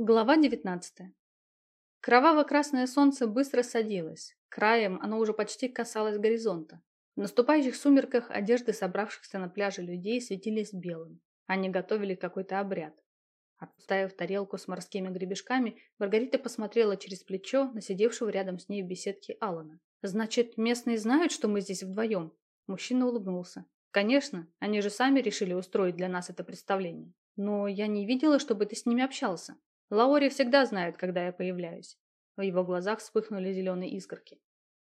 Глава 19. Кроваво-красное солнце быстро садилось. Краем оно уже почти касалось горизонта. В наступающих сумерках одежды собравшихся на пляже людей светились белым. Они готовили какой-то обряд. Отставив тарелку с морскими гребешками, Маргарита посмотрела через плечо на сидевшего рядом с ней в беседке Алана. «Значит, местные знают, что мы здесь вдвоем?» Мужчина улыбнулся. «Конечно, они же сами решили устроить для нас это представление. Но я не видела, чтобы ты с ними общался. Лаори всегда знает, когда я появляюсь». В его глазах вспыхнули зеленые искорки.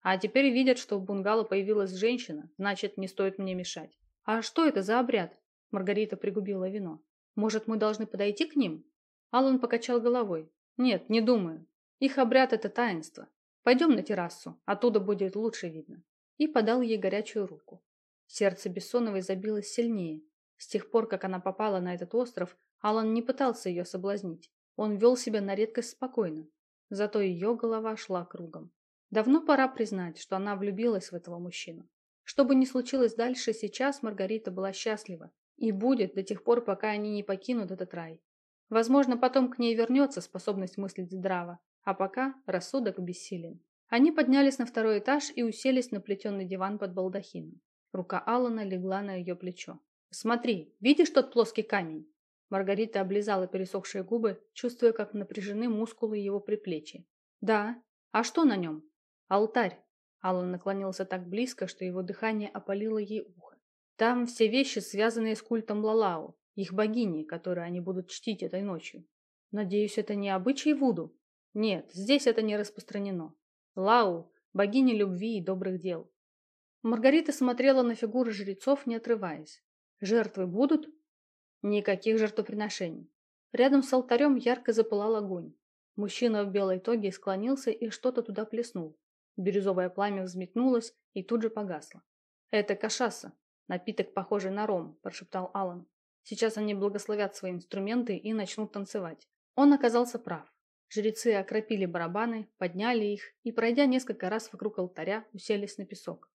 «А теперь видят, что в бунгало появилась женщина, значит, не стоит мне мешать». «А что это за обряд?» Маргарита пригубила вино. Может, мы должны подойти к ним? Алан покачал головой. Нет, не думаю. Их обряд – это таинство. Пойдем на террасу, оттуда будет лучше видно. И подал ей горячую руку. Сердце Бессоновой забилось сильнее. С тех пор, как она попала на этот остров, Алан не пытался ее соблазнить. Он вел себя на редкость спокойно. Зато ее голова шла кругом. Давно пора признать, что она влюбилась в этого мужчину. Что бы ни случилось дальше, сейчас Маргарита была счастлива. И будет до тех пор, пока они не покинут этот рай. Возможно, потом к ней вернется способность мыслить здраво, а пока рассудок бессилен. Они поднялись на второй этаж и уселись на плетеный диван под балдахином. Рука Алана легла на ее плечо. «Смотри, видишь тот плоский камень?» Маргарита облизала пересохшие губы, чувствуя, как напряжены мускулы его приплечья. «Да. А что на нем?» «Алтарь». Алан наклонился так близко, что его дыхание опалило ей ухо. Там все вещи, связанные с культом Лалау, их богини, которые они будут чтить этой ночью. Надеюсь, это не обычай Вуду? Нет, здесь это не распространено. Лау – богиня любви и добрых дел. Маргарита смотрела на фигуры жрецов, не отрываясь. Жертвы будут? Никаких жертвоприношений. Рядом с алтарем ярко запылал огонь. Мужчина в белой тоге склонился и что-то туда плеснул. Бирюзовое пламя взметнулось и тут же погасло. Это кашаса, «Напиток, похожий на ром», – прошептал Алан. «Сейчас они благословят свои инструменты и начнут танцевать». Он оказался прав. Жрецы окропили барабаны, подняли их и, пройдя несколько раз вокруг алтаря, уселись на песок.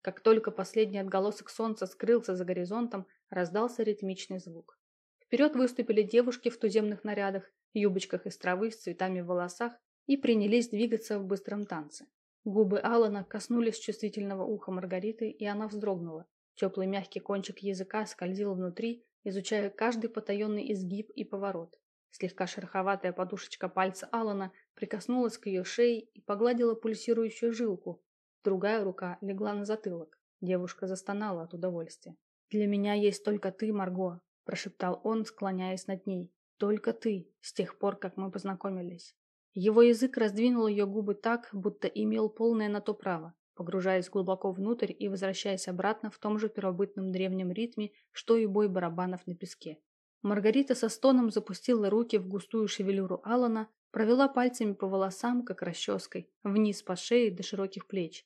Как только последний отголосок солнца скрылся за горизонтом, раздался ритмичный звук. Вперед выступили девушки в туземных нарядах, юбочках из травы с цветами в волосах и принялись двигаться в быстром танце. Губы Алана коснулись чувствительного уха Маргариты, и она вздрогнула. Теплый мягкий кончик языка скользил внутри, изучая каждый потаенный изгиб и поворот. Слегка шероховатая подушечка пальца Алана прикоснулась к ее шее и погладила пульсирующую жилку. Другая рука легла на затылок. Девушка застонала от удовольствия. «Для меня есть только ты, Марго», – прошептал он, склоняясь над ней. «Только ты, с тех пор, как мы познакомились». Его язык раздвинул ее губы так, будто имел полное на то право погружаясь глубоко внутрь и возвращаясь обратно в том же первобытном древнем ритме, что и бой барабанов на песке. Маргарита со стоном запустила руки в густую шевелюру Алана, провела пальцами по волосам, как расческой, вниз по шее до широких плеч.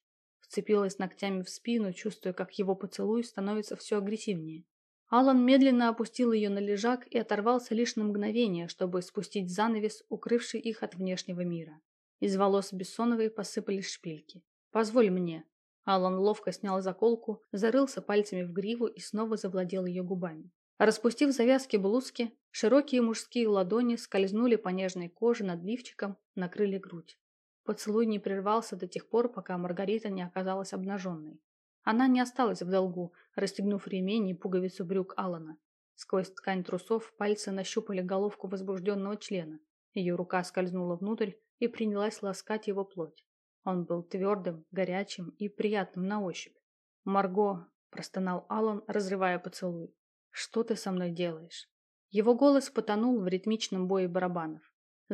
Вцепилась ногтями в спину, чувствуя, как его поцелуй становится все агрессивнее. Алан медленно опустил ее на лежак и оторвался лишь на мгновение, чтобы спустить занавес, укрывший их от внешнего мира. Из волос Бессоновой посыпались шпильки. «Позволь мне». Алан ловко снял заколку, зарылся пальцами в гриву и снова завладел ее губами. Распустив завязки блузки, широкие мужские ладони скользнули по нежной коже над лифчиком, накрыли грудь. Поцелуй не прервался до тех пор, пока Маргарита не оказалась обнаженной. Она не осталась в долгу, расстегнув ремень и пуговицу брюк Алана. Сквозь ткань трусов пальцы нащупали головку возбужденного члена. Ее рука скользнула внутрь и принялась ласкать его плоть. Он был твердым, горячим и приятным на ощупь. «Марго!» – простонал Алан, разрывая поцелуй. «Что ты со мной делаешь?» Его голос потонул в ритмичном бое барабанов.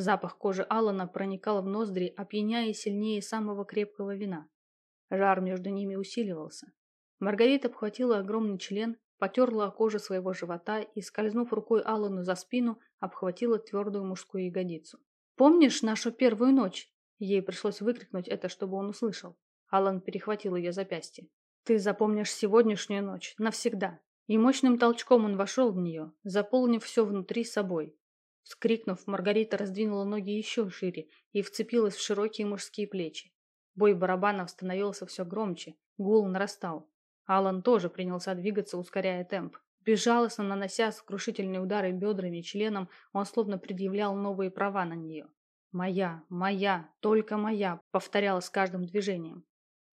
Запах кожи Алана проникал в ноздри, опьяняя сильнее самого крепкого вина. Жар между ними усиливался. Маргарита обхватила огромный член, потерла о коже своего живота и, скользнув рукой Аллану за спину, обхватила твердую мужскую ягодицу. «Помнишь нашу первую ночь?» Ей пришлось выкрикнуть это, чтобы он услышал. Алан перехватил ее запястье. «Ты запомнишь сегодняшнюю ночь навсегда». И мощным толчком он вошел в нее, заполнив все внутри собой. Вскрикнув, Маргарита раздвинула ноги еще шире и вцепилась в широкие мужские плечи. Бой барабанов становился все громче, гул нарастал. Алан тоже принялся двигаться, ускоряя темп. Безжалостно нанося сокрушительные удары бедрами и членом, он словно предъявлял новые права на нее. «Моя, моя, только моя», — повторяла с каждым движением.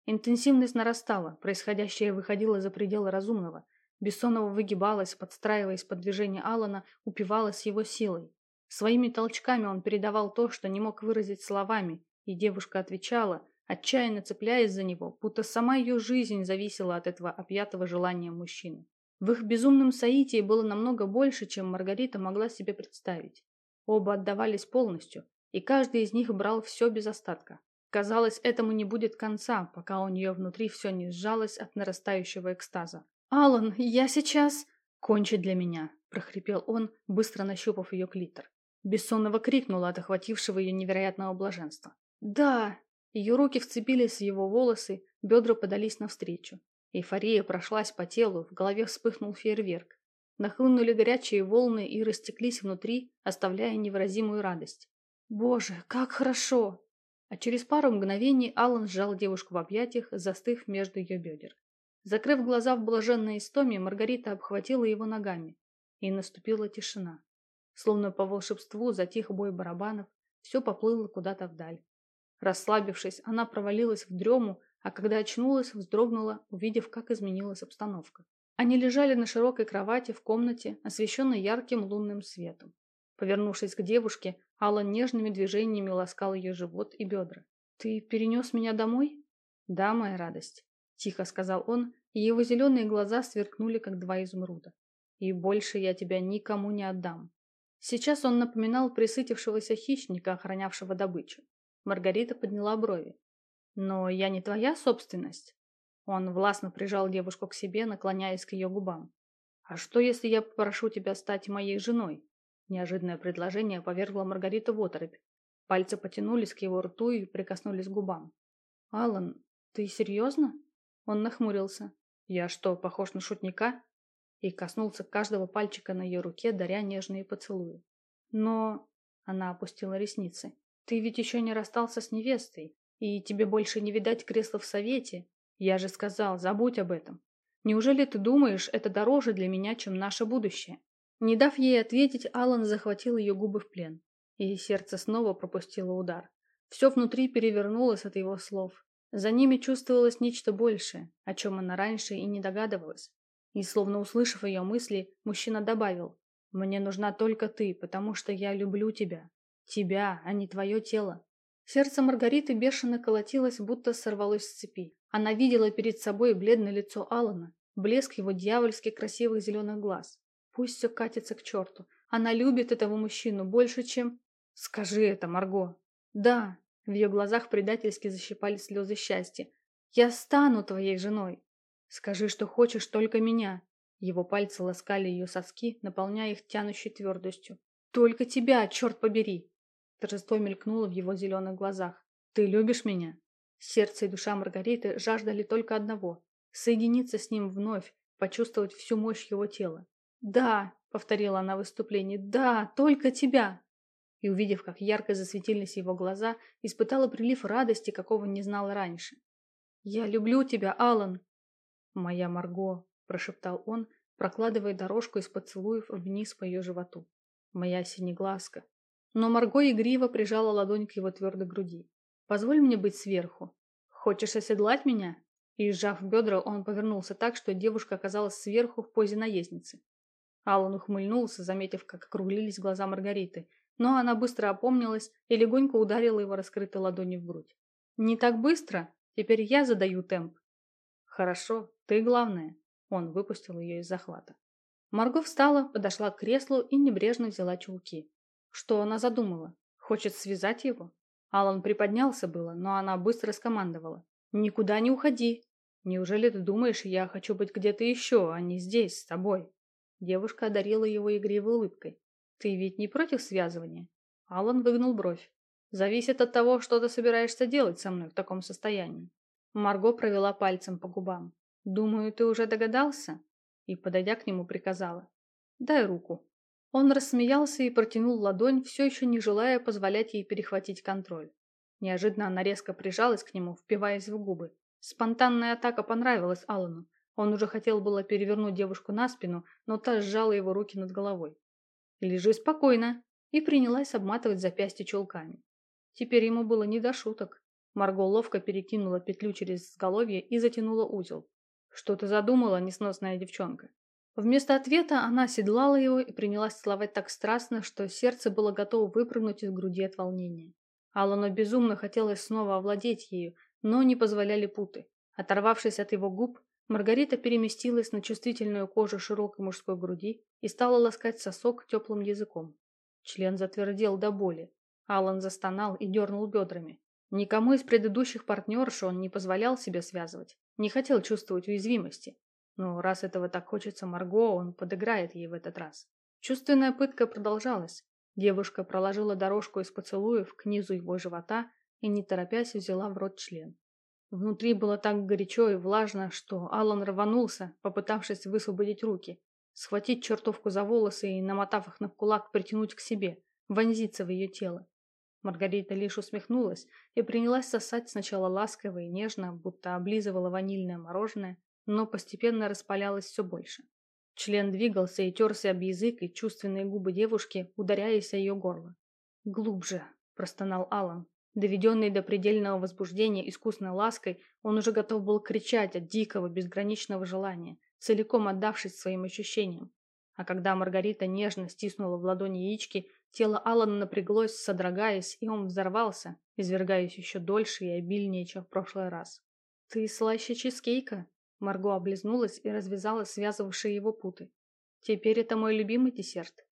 Интенсивность нарастала, происходящее выходило за пределы разумного. Бессонова выгибалась, подстраиваясь под движение Алана, упивалась его силой. Своими толчками он передавал то, что не мог выразить словами, и девушка отвечала, отчаянно цепляясь за него, будто сама ее жизнь зависела от этого объятого желанием мужчины. В их безумном соитии было намного больше, чем Маргарита могла себе представить. Оба отдавались полностью, и каждый из них брал все без остатка. Казалось, этому не будет конца, пока у нее внутри все не сжалось от нарастающего экстаза. «Алан, я сейчас...» «Кончи для меня», – прохрипел он, быстро нащупав ее клитор. Бессонного крикнула от охватившего ее невероятного блаженства. «Да!» Ее руки вцепились в его волосы, бедра подались навстречу. Эйфория прошлась по телу, в голове вспыхнул фейерверк. Нахлынули горячие волны и растеклись внутри, оставляя невыразимую радость. «Боже, как хорошо!» А через пару мгновений Алан сжал девушку в объятиях, застыв между ее бедер. Закрыв глаза в блаженной истоме, Маргарита обхватила его ногами, и наступила тишина. Словно по волшебству затих бой барабанов, все поплыло куда-то вдаль. Расслабившись, она провалилась в дрему, а когда очнулась, вздрогнула, увидев, как изменилась обстановка. Они лежали на широкой кровати в комнате, освещенной ярким лунным светом. Повернувшись к девушке, Алла нежными движениями ласкал ее живот и бедра. «Ты перенес меня домой?» «Да, моя радость», – тихо сказал он, и его зеленые глаза сверкнули, как два изумруда. «И больше я тебя никому не отдам». Сейчас он напоминал присытившегося хищника, охранявшего добычу. Маргарита подняла брови. «Но я не твоя собственность?» Он властно прижал девушку к себе, наклоняясь к ее губам. «А что, если я попрошу тебя стать моей женой?» Неожиданное предложение повергло Маргариту в оторопь. Пальцы потянулись к его рту и прикоснулись к губам. «Алан, ты серьезно?» Он нахмурился. «Я что, похож на шутника?» И коснулся каждого пальчика на ее руке, даря нежные поцелуи. «Но...» Она опустила ресницы. «Ты ведь еще не расстался с невестой, и тебе больше не видать кресла в совете. Я же сказал, забудь об этом. Неужели ты думаешь, это дороже для меня, чем наше будущее?» Не дав ей ответить, Алан захватил ее губы в плен, и сердце снова пропустило удар. Все внутри перевернулось от его слов. За ними чувствовалось нечто большее, о чем она раньше и не догадывалась. И, словно услышав ее мысли, мужчина добавил, «Мне нужна только ты, потому что я люблю тебя. Тебя, а не твое тело». Сердце Маргариты бешено колотилось, будто сорвалось с цепи. Она видела перед собой бледное лицо Алана, блеск его дьявольски красивых зеленых глаз. Пусть все катится к черту. Она любит этого мужчину больше, чем... Скажи это, Марго. Да. В ее глазах предательски защипали слезы счастья. Я стану твоей женой. Скажи, что хочешь только меня. Его пальцы ласкали ее соски, наполняя их тянущей твердостью. Только тебя, черт побери. Торжество мелькнуло в его зеленых глазах. Ты любишь меня? Сердце и душа Маргариты жаждали только одного – соединиться с ним вновь, почувствовать всю мощь его тела. «Да», — повторила она в выступлении, — «да, только тебя». И, увидев, как ярко засветились его глаза, испытала прилив радости, какого не знала раньше. «Я люблю тебя, Алан!» «Моя Марго», — прошептал он, прокладывая дорожку из поцелуев вниз по ее животу. «Моя синеглазка». Но Марго игриво прижала ладонь к его твердой груди. «Позволь мне быть сверху. Хочешь оседлать меня?» И, сжав бедра, он повернулся так, что девушка оказалась сверху в позе наездницы. Аллан ухмыльнулся, заметив, как округлились глаза Маргариты, но она быстро опомнилась и легонько ударила его раскрытой ладонью в грудь. «Не так быстро? Теперь я задаю темп». «Хорошо, ты главная». Он выпустил ее из захвата. Марго встала, подошла к креслу и небрежно взяла чулки. Что она задумала? Хочет связать его? Алан приподнялся было, но она быстро скомандовала. «Никуда не уходи. Неужели ты думаешь, я хочу быть где-то еще, а не здесь, с тобой?» Девушка одарила его игривой улыбкой. «Ты ведь не против связывания?» Алан выгнул бровь. «Зависит от того, что ты собираешься делать со мной в таком состоянии». Марго провела пальцем по губам. «Думаю, ты уже догадался?» И, подойдя к нему, приказала. «Дай руку». Он рассмеялся и протянул ладонь, все еще не желая позволять ей перехватить контроль. Неожиданно она резко прижалась к нему, впиваясь в губы. Спонтанная атака понравилась Алану. Он уже хотел было перевернуть девушку на спину, но та сжала его руки над головой. «Лежи спокойно!» и принялась обматывать запястье чулками. Теперь ему было не до шуток. Марго ловко перекинула петлю через сголовье и затянула узел. «Что ты задумала, несносная девчонка?» Вместо ответа она седлала его и принялась целовать так страстно, что сердце было готово выпрыгнуть из груди от волнения. Аллану безумно хотелось снова овладеть ею, но не позволяли путы. Оторвавшись от его губ, Маргарита переместилась на чувствительную кожу широкой мужской груди и стала ласкать сосок теплым языком. Член затвердел до боли. Алан застонал и дернул бедрами. Никому из предыдущих партнерш он не позволял себе связывать, не хотел чувствовать уязвимости. Но раз этого так хочется Марго, он подыграет ей в этот раз. Чувственная пытка продолжалась. Девушка проложила дорожку из поцелуев к низу его живота и, не торопясь, взяла в рот член. Внутри было так горячо и влажно, что Алан рванулся, попытавшись высвободить руки, схватить чертовку за волосы и, намотав их на кулак, притянуть к себе, вонзиться в ее тело. Маргарита лишь усмехнулась и принялась сосать сначала ласково и нежно, будто облизывала ванильное мороженое, но постепенно распалялась все больше. Член двигался и терся об язык и чувственные губы девушки, ударяясь о ее горло. «Глубже!» – простонал Алан. Доведенный до предельного возбуждения искусной лаской, он уже готов был кричать от дикого, безграничного желания, целиком отдавшись своим ощущениям. А когда Маргарита нежно стиснула в ладони яички, тело Алана напряглось, содрогаясь, и он взорвался, извергаясь еще дольше и обильнее, чем в прошлый раз. «Ты слаще чизкейка?» Марго облизнулась и развязала связывавшие его путы. «Теперь это мой любимый десерт».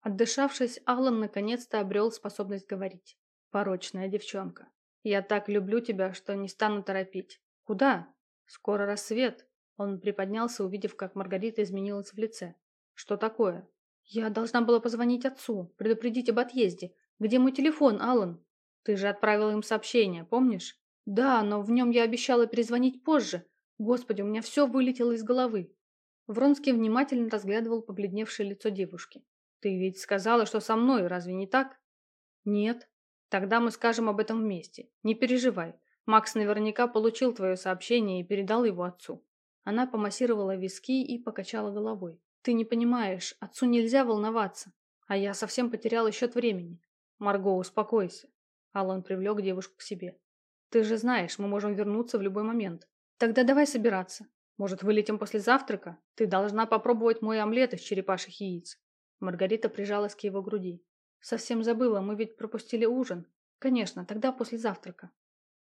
Отдышавшись, Алан наконец-то обрел способность говорить. Порочная девчонка. Я так люблю тебя, что не стану торопить. Куда? Скоро рассвет. Он приподнялся, увидев, как Маргарита изменилась в лице. Что такое? Я должна была позвонить отцу, предупредить об отъезде. Где мой телефон, Алан? Ты же отправила им сообщение, помнишь? Да, но в нем я обещала перезвонить позже. Господи, у меня все вылетело из головы. Вронский внимательно разглядывал побледневшее лицо девушки. Ты ведь сказала, что со мной, разве не так? Нет. Тогда мы скажем об этом вместе. Не переживай. Макс наверняка получил твое сообщение и передал его отцу. Она помассировала виски и покачала головой. Ты не понимаешь, отцу нельзя волноваться. А я совсем потеряла счет времени. Марго, успокойся. Алан привлек девушку к себе. Ты же знаешь, мы можем вернуться в любой момент. Тогда давай собираться. Может, вылетим после завтрака? Ты должна попробовать мой омлет из черепашьих яиц. Маргарита прижалась к его груди. Совсем забыла, мы ведь пропустили ужин. Конечно, тогда после завтрака.